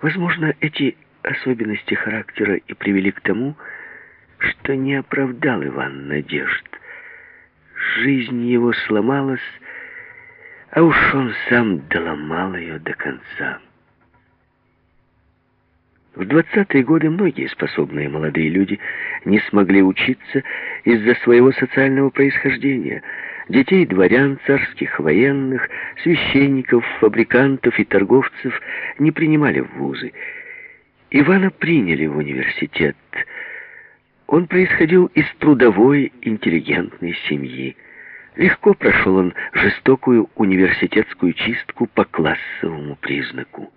Возможно, эти особенности характера и привели к тому, что не оправдал Иван надежд. Жизнь его сломалась, а уж он сам доломал ее до конца. В двадцатые годы многие способные молодые люди не смогли учиться из-за своего социального происхождения. Детей дворян, царских военных, священников, фабрикантов и торговцев не принимали в вузы. Ивана приняли в университет. Он происходил из трудовой, интеллигентной семьи. Легко прошел он жестокую университетскую чистку по классовому признаку.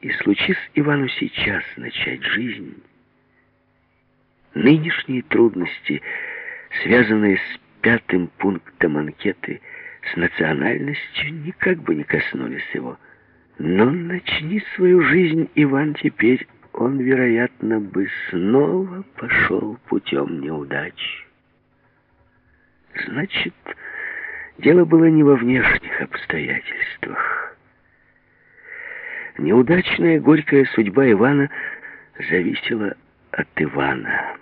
И случись Ивану сейчас начать жизнь, нынешние трудности, связанные с пятым пунктом анкеты, с национальностью, никак бы не коснулись его. Но начни свою жизнь, Иван, теперь он, вероятно, бы снова пошел путем неудач. Значит, дело было не во внешних обстоятельствах. Неудачная горькая судьба Ивана зависела от Ивана.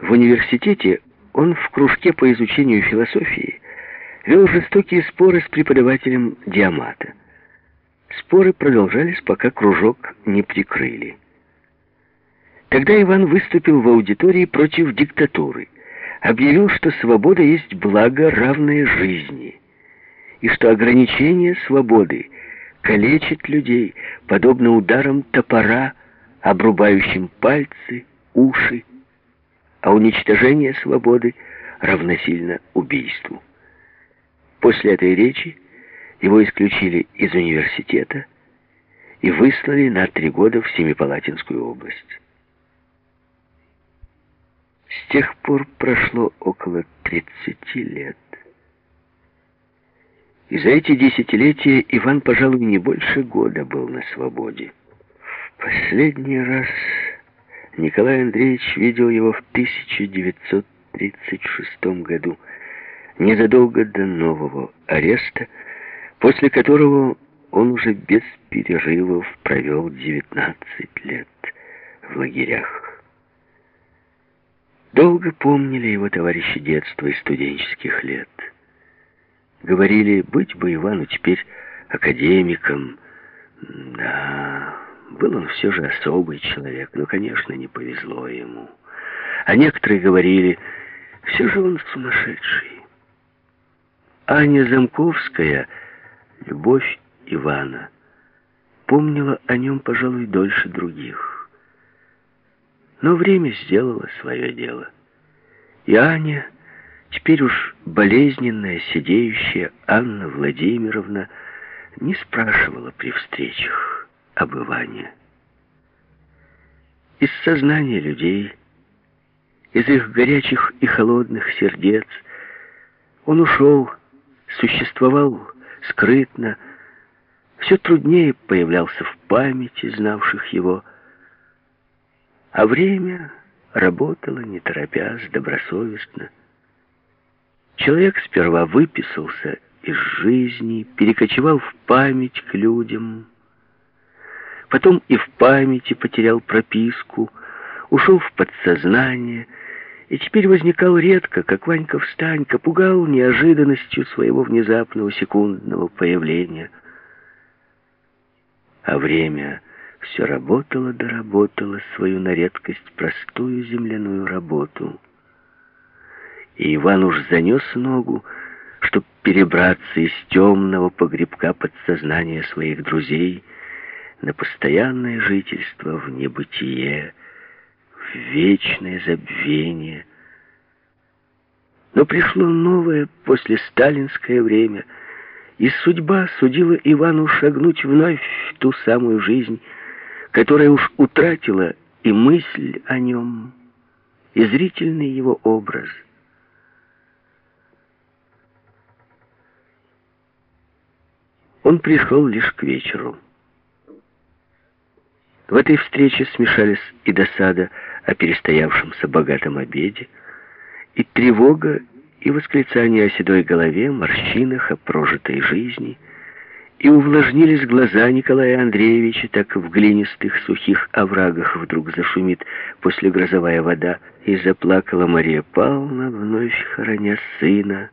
В университете он в кружке по изучению философии вел жестокие споры с преподавателем Диамата. Споры продолжались, пока кружок не прикрыли. Тогда Иван выступил в аудитории против диктатуры, объявил, что свобода есть благо, равное жизни и что ограничение свободы калечит людей, подобно ударам топора, обрубающим пальцы, уши, а уничтожение свободы равносильно убийству. После этой речи его исключили из университета и выслали на три года в Семипалатинскую область. С тех пор прошло около 30 лет. И за эти десятилетия Иван, пожалуй, не больше года был на свободе. В последний раз Николай Андреевич видел его в 1936 году, незадолго до нового ареста, после которого он уже без перерывов провел 19 лет в лагерях. Долго помнили его товарищи детства и студенческих лет. Говорили, быть бы Ивану теперь академиком. Да, был он все же особый человек, но, конечно, не повезло ему. А некоторые говорили, все же он сумасшедший. Аня Замковская, любовь Ивана, помнила о нем, пожалуй, дольше других. Но время сделало свое дело. И Аня Теперь уж болезненная, сидеющая Анна Владимировна не спрашивала при встречах об Иване. Из сознания людей, из их горячих и холодных сердец он ушел, существовал скрытно, все труднее появлялся в памяти знавших его, а время работало, не торопясь, добросовестно. Человек сперва выписался из жизни, перекочевал в память к людям, потом и в памяти потерял прописку, ушел в подсознание и теперь возникал редко, как Ванька-встанька, пугал неожиданностью своего внезапного секундного появления. А время все работало доработало свою на редкость простую земляную работу — и Иван уж занес ногу, чтобы перебраться из темного погребка подсознания своих друзей на постоянное жительство в небытие, в вечное забвение. Но пришло новое после сталинское время, и судьба судила Ивану шагнуть вновь в ту самую жизнь, которая уж утратила и мысль о нем, и зрительный его образ — Он пришел лишь к вечеру. В этой встрече смешались и досада о перестоявшемся богатом обеде, и тревога, и восклицание о седой голове, морщинах, о прожитой жизни, и увлажнились глаза Николая Андреевича, так в глинистых сухих оврагах вдруг зашумит после послегрозовая вода, и заплакала Мария Павловна, вновь хороня сына.